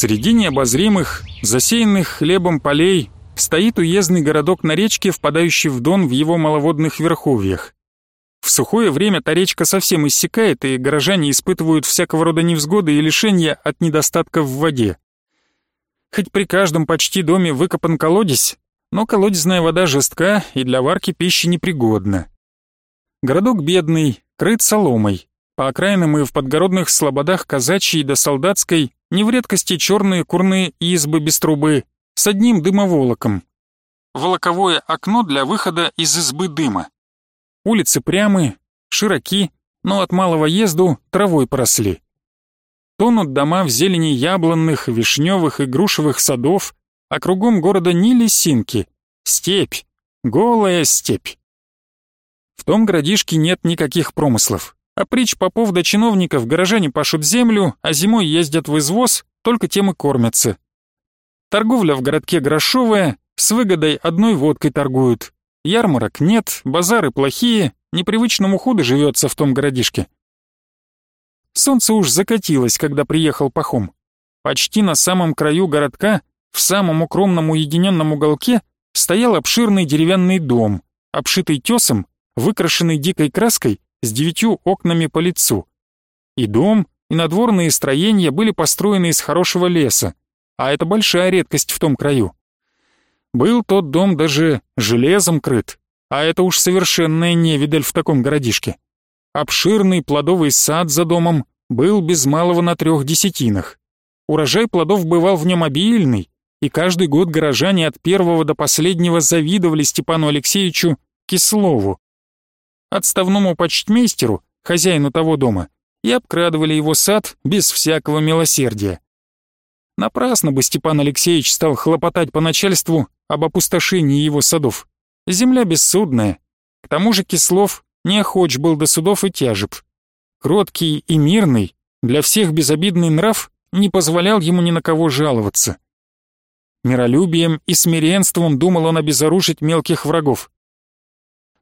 Среди необозримых, засеянных хлебом полей, стоит уездный городок на речке, впадающий в Дон в его маловодных верховьях. В сухое время та речка совсем иссякает, и горожане испытывают всякого рода невзгоды и лишения от недостатка в воде. Хоть при каждом почти доме выкопан колодец, но колодезная вода жестка и для варки пищи непригодна. Городок бедный, крыт соломой. По окраинам и в подгородных слободах казачьей до солдатской не в редкости черные курные избы без трубы с одним дымоволоком. Волоковое окно для выхода из избы дыма. Улицы прямы, широки, но от малого езду травой поросли. Тонут дома в зелени яблонных, вишневых и грушевых садов, а кругом города ни лесинки, степь, голая степь. В том городишке нет никаких промыслов, а притч попов до чиновников горожане пашут землю, а зимой ездят в извоз, только тем и кормятся. Торговля в городке грошовая, с выгодой одной водкой торгуют. Ярмарок нет, базары плохие, непривычному худо живется в том городишке. Солнце уж закатилось, когда приехал Пахом. Почти на самом краю городка, в самом укромном уединенном уголке, стоял обширный деревянный дом, обшитый тесом, выкрашенный дикой краской, с девятью окнами по лицу. И дом, и надворные строения были построены из хорошего леса, а это большая редкость в том краю. Был тот дом даже железом крыт, а это уж совершенная невидаль в таком городишке. Обширный плодовый сад за домом был без малого на трех десятинах. Урожай плодов бывал в нем обильный, и каждый год горожане от первого до последнего завидовали Степану Алексеевичу Кислову. Отставному почтмейстеру, хозяину того дома, и обкрадывали его сад без всякого милосердия. Напрасно бы Степан Алексеевич стал хлопотать по начальству об опустошении его садов. Земля бессудная. К тому же Кислов не охоч был до судов и тяжеб. Кроткий и мирный, для всех безобидный нрав не позволял ему ни на кого жаловаться. Миролюбием и смиренством думал он обезоружить мелких врагов.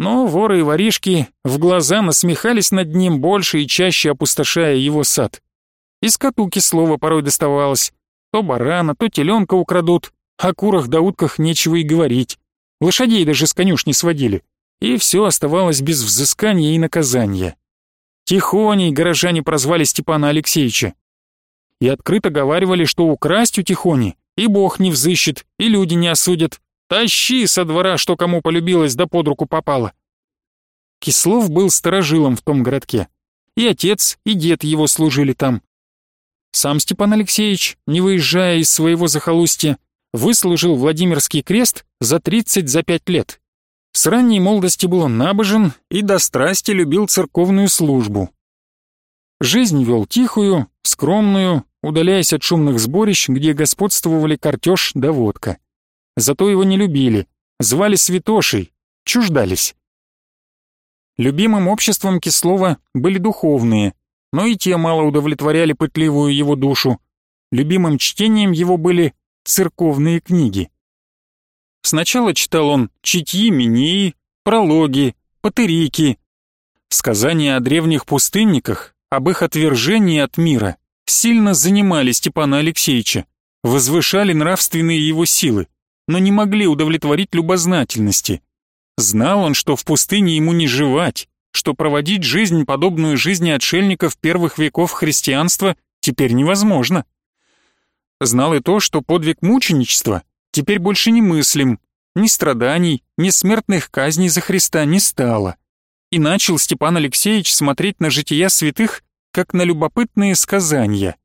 Но воры и воришки в глаза насмехались над ним больше и чаще опустошая его сад. И скоту кислого порой доставалось. То барана, то теленка украдут, о курах да утках нечего и говорить. Лошадей даже с конюшни сводили и все оставалось без взыскания и наказания. Тихоней горожане прозвали Степана Алексеевича. И открыто говаривали, что украсть у Тихони и бог не взыщет, и люди не осудят. Тащи со двора, что кому полюбилось, да под руку попало. Кислов был сторожилом в том городке. И отец, и дед его служили там. Сам Степан Алексеевич, не выезжая из своего захолустья, выслужил Владимирский крест за 30 за 5 лет. С ранней молодости был он набожен и до страсти любил церковную службу. Жизнь вел тихую, скромную, удаляясь от шумных сборищ, где господствовали картеж да водка. Зато его не любили, звали святошей, чуждались. Любимым обществом Кислова были духовные, но и те мало удовлетворяли пытливую его душу. Любимым чтением его были церковные книги. Сначала читал он читьи Минии, прологи, патерики, сказания о древних пустынниках, об их отвержении от мира, сильно занимали Степана Алексеевича, возвышали нравственные его силы, но не могли удовлетворить любознательности. Знал он, что в пустыне ему не жевать, что проводить жизнь, подобную жизни отшельников первых веков христианства, теперь невозможно. Знал и то, что подвиг мученичества теперь больше не мыслим, ни страданий, ни смертных казней за Христа не стало. И начал Степан Алексеевич смотреть на жития святых, как на любопытные сказания.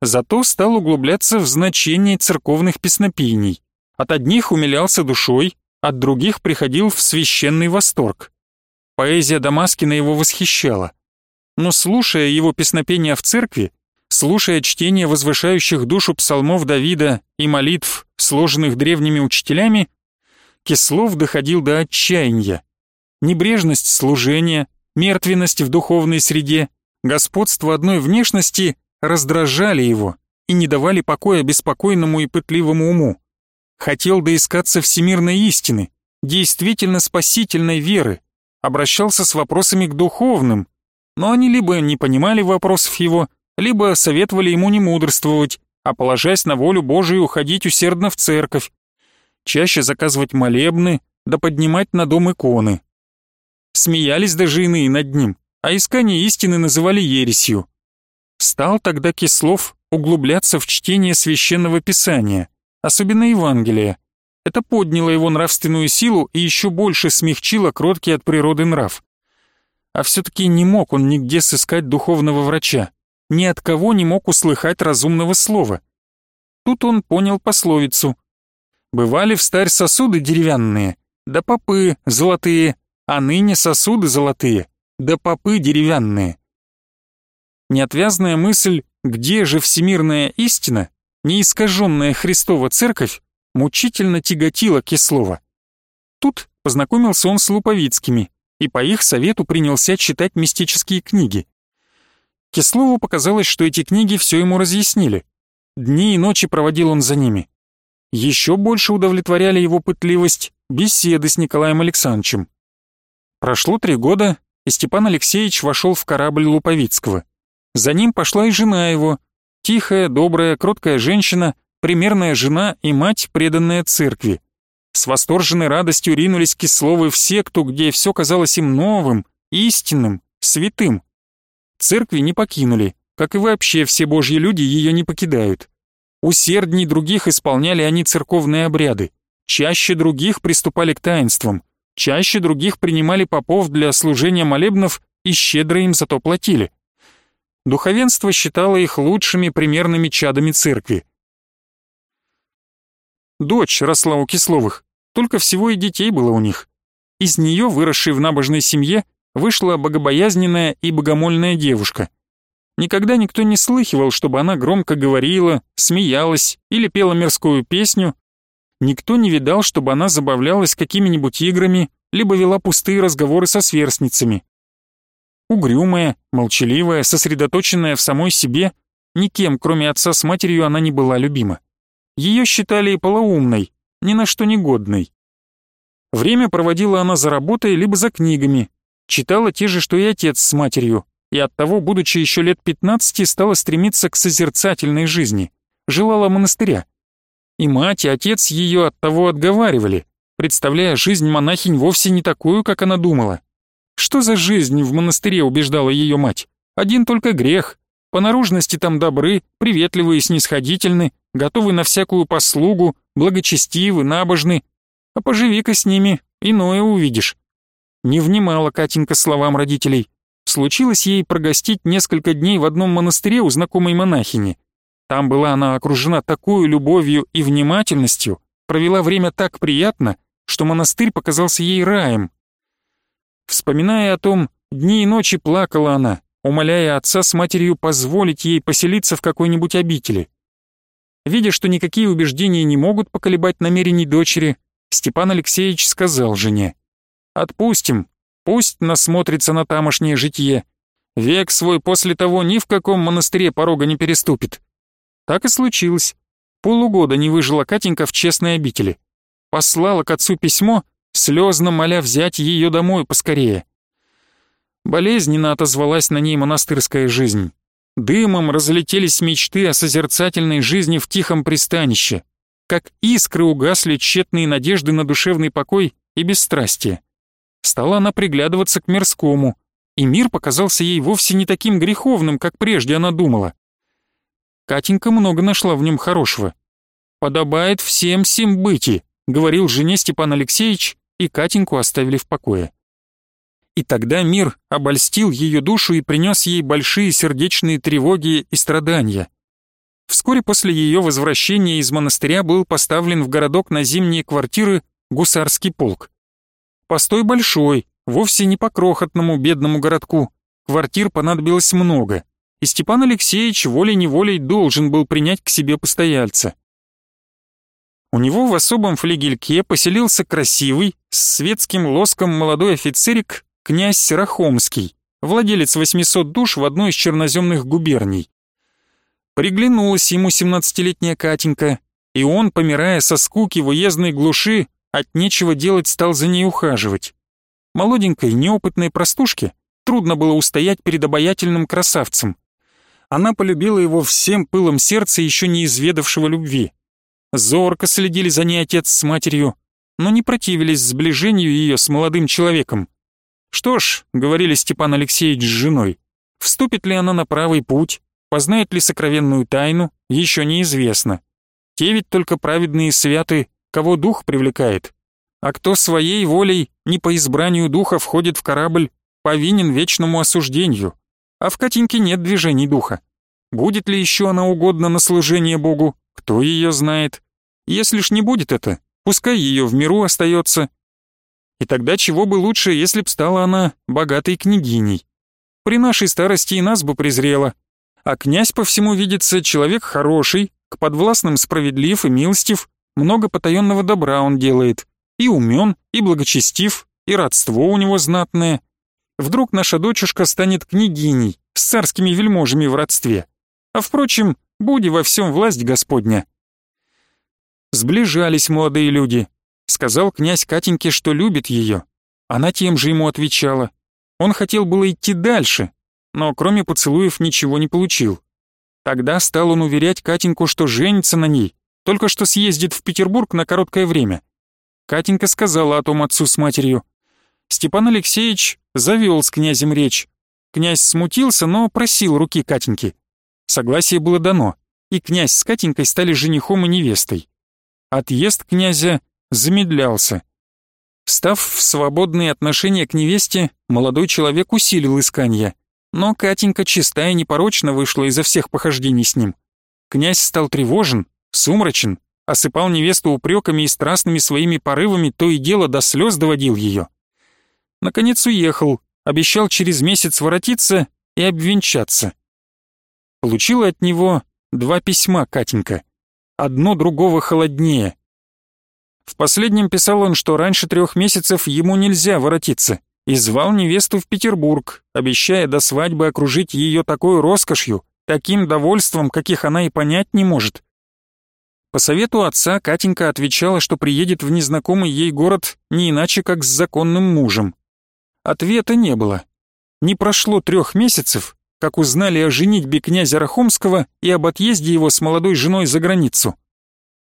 Зато стал углубляться в значение церковных песнопений. От одних умилялся душой, от других приходил в священный восторг. Поэзия Дамаскина его восхищала. Но слушая его песнопения в церкви, слушая чтение возвышающих душу псалмов Давида и молитв, сложенных древними учителями, Кислов доходил до отчаяния. Небрежность служения, мертвенность в духовной среде, господство одной внешности раздражали его и не давали покоя беспокойному и пытливому уму. Хотел доискаться всемирной истины, действительно спасительной веры, обращался с вопросами к духовным, но они либо не понимали вопросов его, либо советовали ему не мудрствовать, а положась на волю Божию, ходить усердно в церковь, чаще заказывать молебны, да поднимать на дом иконы. Смеялись даже иные над ним, а искание истины называли ересью. Стал тогда Кислов углубляться в чтение священного писания, особенно Евангелия. Это подняло его нравственную силу и еще больше смягчило кроткий от природы нрав. А все-таки не мог он нигде сыскать духовного врача, ни от кого не мог услыхать разумного слова. Тут он понял пословицу. «Бывали в старь сосуды деревянные, да попы золотые, а ныне сосуды золотые, да попы деревянные». Неотвязная мысль «где же всемирная истина?» Неискаженная Христова церковь мучительно тяготила Кислова. Тут познакомился он с Луповицкими и по их совету принялся читать мистические книги. Кислову показалось, что эти книги все ему разъяснили. Дни и ночи проводил он за ними. Еще больше удовлетворяли его пытливость беседы с Николаем Александровичем. Прошло три года, и Степан Алексеевич вошел в корабль Луповицкого. За ним пошла и жена его, тихая, добрая, кроткая женщина, примерная жена и мать, преданная церкви. С восторженной радостью ринулись Кисловы в секту, где все казалось им новым, истинным, святым. Церкви не покинули, как и вообще все божьи люди ее не покидают. Усердней других исполняли они церковные обряды, чаще других приступали к таинствам, чаще других принимали попов для служения молебнов и щедро им зато платили. Духовенство считало их лучшими примерными чадами церкви. Дочь росла у Кисловых, только всего и детей было у них. Из нее, выросшей в набожной семье, вышла богобоязненная и богомольная девушка. Никогда никто не слыхивал, чтобы она громко говорила, смеялась или пела мирскую песню. Никто не видал, чтобы она забавлялась какими-нибудь играми, либо вела пустые разговоры со сверстницами. Угрюмая, молчаливая, сосредоточенная в самой себе, никем, кроме отца с матерью, она не была любима. Ее считали и полоумной, ни на что негодной. Время проводила она за работой либо за книгами, читала те же, что и отец с матерью, и оттого, будучи еще лет 15, стала стремиться к созерцательной жизни, желала монастыря. И мать, и отец ее от того отговаривали, представляя жизнь монахинь вовсе не такую, как она думала. Что за жизнь в монастыре убеждала ее мать? Один только грех. По наружности там добры, приветливы и снисходительны, готовы на всякую послугу, благочестивы, набожны. А поживи-ка с ними, иное увидишь. Не внимала Катенька словам родителей. Случилось ей прогостить несколько дней в одном монастыре у знакомой монахини. Там была она окружена такой любовью и внимательностью, провела время так приятно, что монастырь показался ей раем. Вспоминая о том, дни и ночи плакала она, умоляя отца с матерью позволить ей поселиться в какой-нибудь обители. Видя, что никакие убеждения не могут поколебать намерений дочери, Степан Алексеевич сказал жене, «Отпустим, пусть насмотрится на тамошнее житье. Век свой после того ни в каком монастыре порога не переступит». Так и случилось. Полугода не выжила Катенька в честной обители. Послала к отцу письмо, слезно моля взять ее домой поскорее. Болезненно отозвалась на ней монастырская жизнь. Дымом разлетелись мечты о созерцательной жизни в тихом пристанище. Как искры угасли тщетные надежды на душевный покой и бесстрастие. Стала она приглядываться к мирскому, и мир показался ей вовсе не таким греховным, как прежде она думала. Катенька много нашла в нем хорошего. «Подобает всем сим быти», — говорил жене Степан Алексеевич, и Катеньку оставили в покое. И тогда мир обольстил ее душу и принес ей большие сердечные тревоги и страдания. Вскоре после ее возвращения из монастыря был поставлен в городок на зимние квартиры гусарский полк. Постой большой, вовсе не по крохотному бедному городку. Квартир понадобилось много, и Степан Алексеевич волей-неволей должен был принять к себе постояльца. У него в особом флигельке поселился красивый, с светским лоском молодой офицерик князь Серахомский, владелец 800 душ в одной из черноземных губерний. Приглянулась ему 17-летняя Катенька, и он, помирая со скуки в уездной глуши, от нечего делать стал за ней ухаживать. Молоденькой, неопытной простушке трудно было устоять перед обаятельным красавцем. Она полюбила его всем пылом сердца, еще не изведавшего любви. Зорко следили за ней отец с матерью, но не противились сближению ее с молодым человеком. Что ж, говорили Степан Алексеевич с женой, вступит ли она на правый путь, познает ли сокровенную тайну, еще неизвестно. Те ведь только праведные святы, кого дух привлекает. А кто своей волей, не по избранию духа входит в корабль, повинен вечному осуждению. А в Катеньке нет движений духа. Будет ли еще она угодна на служение Богу, кто ее знает. Если ж не будет это, пускай ее в миру остается. И тогда чего бы лучше, если б стала она богатой княгиней. При нашей старости и нас бы презрела. А князь по всему видится человек хороший, к подвластным справедлив и милостив, много потаенного добра он делает, и умен, и благочестив, и родство у него знатное. Вдруг наша дочушка станет княгиней, с царскими вельможами в родстве. А впрочем, буди во всем власть Господня. Сближались молодые люди. Сказал князь Катеньке, что любит ее. Она тем же ему отвечала. Он хотел было идти дальше, но кроме поцелуев ничего не получил. Тогда стал он уверять Катеньку, что женится на ней, только что съездит в Петербург на короткое время. Катенька сказала о том отцу с матерью. Степан Алексеевич завел с князем речь. Князь смутился, но просил руки Катеньки. Согласие было дано, и князь с Катенькой стали женихом и невестой. Отъезд князя замедлялся. Став в свободные отношения к невесте, молодой человек усилил искания. Но Катенька чистая и непорочно вышла изо всех похождений с ним. Князь стал тревожен, сумрачен, осыпал невесту упреками и страстными своими порывами, то и дело до слез доводил ее. Наконец уехал, обещал через месяц воротиться и обвенчаться. Получила от него два письма Катенька, одно другого холоднее. В последнем писал он, что раньше трех месяцев ему нельзя воротиться, и звал невесту в Петербург, обещая до свадьбы окружить ее такой роскошью, таким довольством, каких она и понять не может. По совету отца Катенька отвечала, что приедет в незнакомый ей город не иначе, как с законным мужем. Ответа не было. Не прошло трех месяцев, как узнали о женитьбе князя Рахомского и об отъезде его с молодой женой за границу.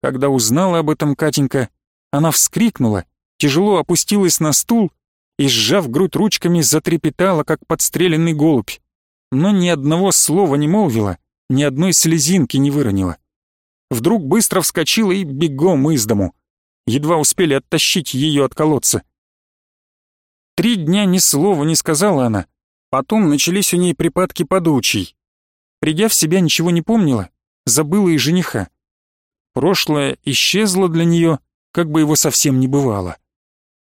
Когда узнала об этом Катенька, она вскрикнула, тяжело опустилась на стул и, сжав грудь ручками, затрепетала, как подстреленный голубь. Но ни одного слова не молвила, ни одной слезинки не выронила. Вдруг быстро вскочила и бегом из дому. Едва успели оттащить ее от колодца. Три дня ни слова не сказала она. Потом начались у ней припадки подучий. Придя в себя, ничего не помнила, забыла и жениха. Прошлое исчезло для нее, как бы его совсем не бывало.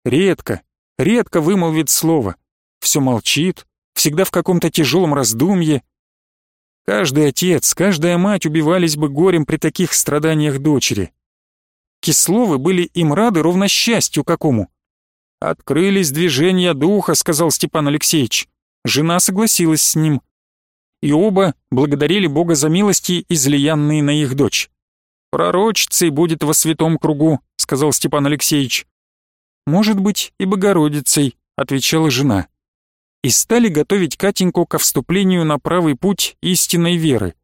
Редко, редко вымолвит слово. Все молчит, всегда в каком-то тяжелом раздумье. Каждый отец, каждая мать убивались бы горем при таких страданиях дочери. Кисловы были им рады ровно счастью какому. «Открылись движения духа», — сказал Степан Алексеевич. Жена согласилась с ним. И оба благодарили Бога за милости, излиянные на их дочь. «Пророчицей будет во святом кругу», — сказал Степан Алексеевич. «Может быть, и Богородицей», — отвечала жена. И стали готовить Катеньку ко вступлению на правый путь истинной веры.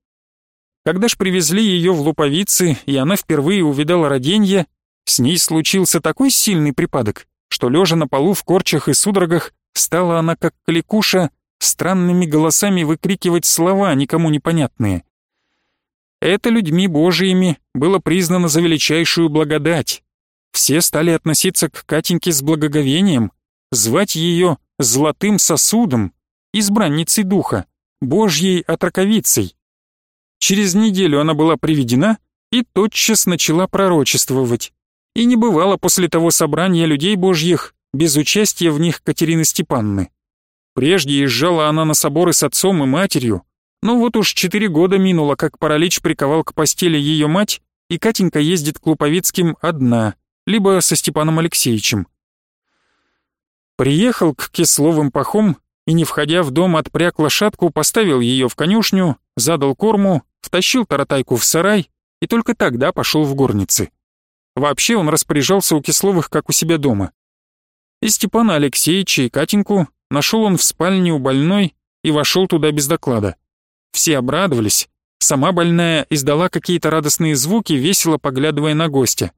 Когда ж привезли ее в Луповицы, и она впервые увидала роденье, с ней случился такой сильный припадок, что лежа на полу в корчах и судорогах, стала она, как кликуша, странными голосами выкрикивать слова, никому непонятные. Это людьми божиими было признано за величайшую благодать, все стали относиться к Катеньке с благоговением, звать ее «золотым сосудом», избранницей духа, божьей отраковицей. Через неделю она была приведена и тотчас начала пророчествовать. И не бывало после того собрания людей божьих без участия в них Катерины Степанны. Прежде езжала она на соборы с отцом и матерью, но вот уж четыре года минуло, как паралич приковал к постели ее мать, и Катенька ездит к Луповицким одна — либо со Степаном Алексеевичем. Приехал к Кисловым пахом и, не входя в дом, отпряг лошадку, поставил ее в конюшню, задал корму, втащил таратайку в сарай и только тогда пошел в горницы. Вообще он распоряжался у Кисловых, как у себя дома. И Степана Алексеевича и Катеньку нашел он в спальне у больной и вошел туда без доклада. все обрадовались. Сама больная издала какие-то радостные звуки, весело поглядывая на гостя.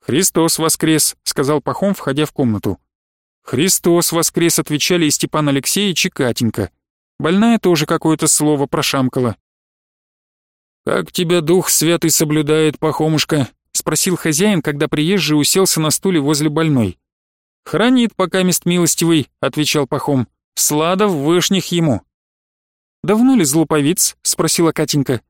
«Христос воскрес», — сказал Пахом, входя в комнату. «Христос воскрес», — отвечали и Степан Алексеевич и Катенька. Больная тоже какое-то слово прошамкала. «Как тебя дух святый соблюдает, Пахомушка?» — спросил хозяин, когда приезжий уселся на стуле возле больной. «Хранит, пока мест милостивый», — отвечал Пахом. «Сладов вышних ему». «Давно ли злоповиц?» — спросила Катенька.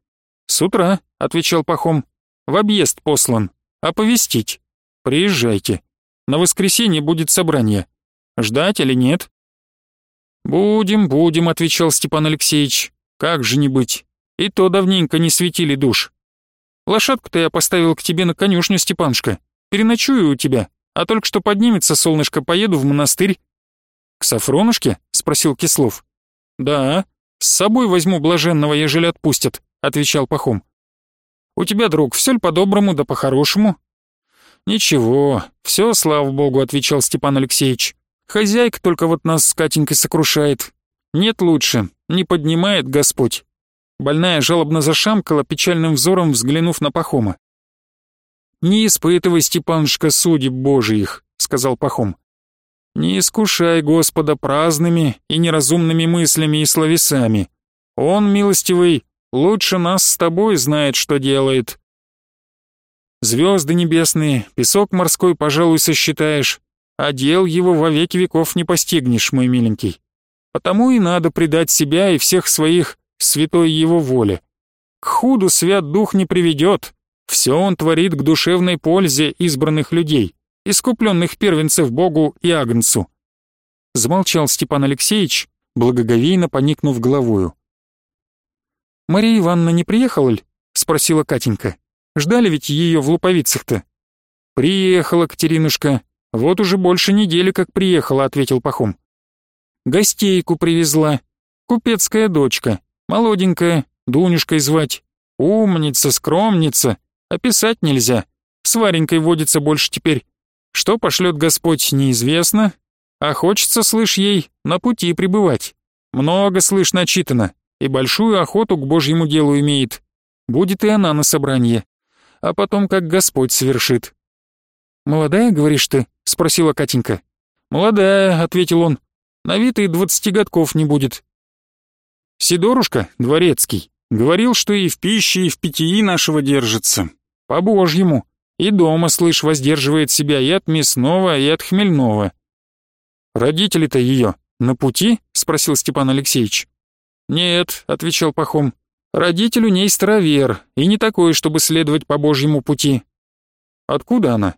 «С утра», — отвечал Пахом. «В объезд послан. Оповестить. Приезжайте. На воскресенье будет собрание. Ждать или нет?» «Будем, будем», — отвечал Степан Алексеевич. «Как же не быть? И то давненько не светили душ. Лошадку-то я поставил к тебе на конюшню, Степанушка. Переночую у тебя, а только что поднимется солнышко, поеду в монастырь». «К Сафронушке?» — спросил Кислов. «Да, с собой возьму блаженного, ежели отпустят», — отвечал Пахом. «У тебя, друг, все ли по-доброму да по-хорошему?» «Ничего, все, слава богу», — отвечал Степан Алексеевич. «Хозяйка только вот нас с Катенькой сокрушает. Нет лучше, не поднимает Господь». Больная жалобно зашамкала, печальным взором взглянув на Пахома. «Не испытывай, Степанушка, судеб Божиих», — сказал Пахом. Не искушай Господа праздными и неразумными мыслями и словесами. Он, милостивый, лучше нас с тобой знает, что делает. Звезды небесные, песок морской, пожалуй, сосчитаешь, а дел его во веки веков не постигнешь, мой миленький. Потому и надо предать себя и всех своих святой его воле. К худу свят дух не приведет, все он творит к душевной пользе избранных людей искупленных первенцев Богу и Агнцу. Замолчал Степан Алексеевич, благоговейно поникнув головою. «Мария Ивановна не приехала ли?» — спросила Катенька. «Ждали ведь ее в Луповицах-то?» «Приехала, Катеринушка. Вот уже больше недели как приехала», — ответил Пахом. «Гостейку привезла. Купецкая дочка. Молоденькая, Дунюшкой звать. Умница, скромница. Описать нельзя. С Варенькой водится больше теперь. Что пошлет Господь, неизвестно, а хочется, слышь, ей на пути пребывать. Много, слышь, начитано, и большую охоту к Божьему делу имеет. Будет и она на собрании. А потом, как Господь совершит. «Молодая, говоришь ты?» — спросила Катенька. «Молодая», — ответил он. «На вид и двадцати годков не будет». Сидорушка, дворецкий, говорил, что и в пище, и в питьи нашего держится. По-божьему. И дома, слышь, воздерживает себя и от мясного, и от хмельного. «Родители-то ее на пути?» — спросил Степан Алексеевич. «Нет», — отвечал Пахом, — «родитель у ней старовер, и не такой, чтобы следовать по Божьему пути». «Откуда она?»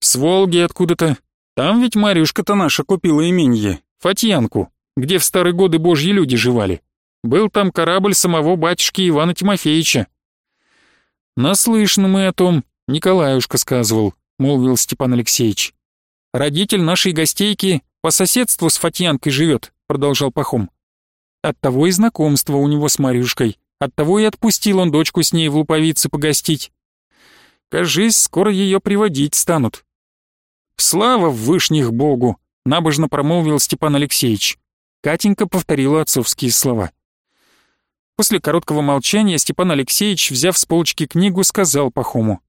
«С Волги откуда-то. Там ведь Марюшка-то наша купила именье, Фатьянку, где в старые годы божьи люди живали. Был там корабль самого батюшки Ивана Тимофеевича». «Наслышаны мы о том», Николаюшка сказывал, молвил Степан Алексеевич. Родитель нашей гостейки по соседству с Фатьянкой живет, продолжал Пахом. Оттого и знакомство у него с Марюшкой, оттого и отпустил он дочку с ней в Луповице погостить. Кажись, скоро ее приводить станут. Слава в вышних Богу, набожно промолвил Степан Алексеевич. Катенька повторила отцовские слова. После короткого молчания Степан Алексеевич, взяв с полочки книгу, сказал Пахому.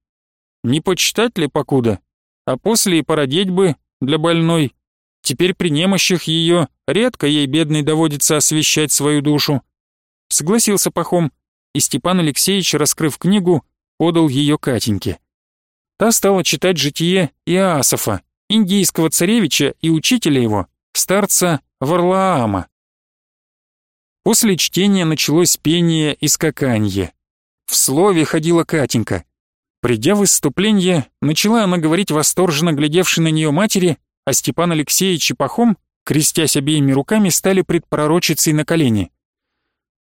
Не почитать ли покуда? А после и породеть бы для больной. Теперь при немощах ее редко ей, бедной, доводится освещать свою душу. Согласился Пахом, и Степан Алексеевич, раскрыв книгу, подал ее Катеньке. Та стала читать житие Иоасофа, индийского царевича и учителя его, старца Варлаама. После чтения началось пение и скаканье. В слове ходила Катенька. Придя в выступление, начала она говорить восторженно глядевшей на нее матери, а Степан Алексеевич и Пахом, крестясь обеими руками, стали предпророчицей на колени.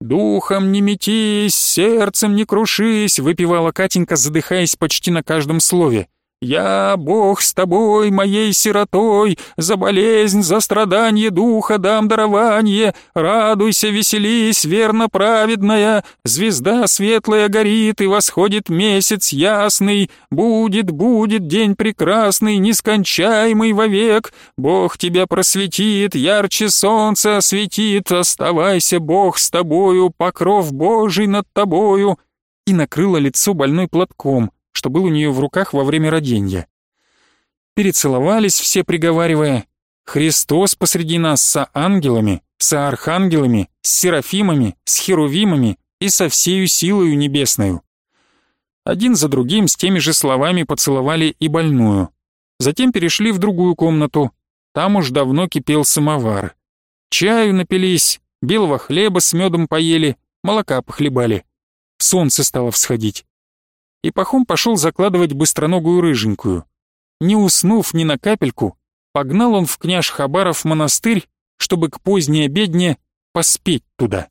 «Духом не метись, сердцем не крушись», — выпивала Катенька, задыхаясь почти на каждом слове. «Я, Бог, с тобой, моей сиротой, за болезнь, за страдание духа дам дарование, радуйся, веселись, верно праведная, звезда светлая горит, и восходит месяц ясный, будет, будет день прекрасный, нескончаемый вовек, Бог тебя просветит, ярче солнца осветит, оставайся, Бог, с тобою, покров Божий над тобою» и накрыла лицо больной платком, что был у нее в руках во время родения. Перецеловались все, приговаривая «Христос посреди нас со ангелами, со архангелами, с серафимами, с херувимами и со всею силою небесною». Один за другим с теми же словами поцеловали и больную. Затем перешли в другую комнату. Там уж давно кипел самовар. Чаю напились, белого хлеба с медом поели, молока похлебали. Солнце стало всходить и Пахом пошел закладывать быстроногую рыженькую. Не уснув ни на капельку, погнал он в княж Хабаров монастырь, чтобы к поздней обедне поспеть туда.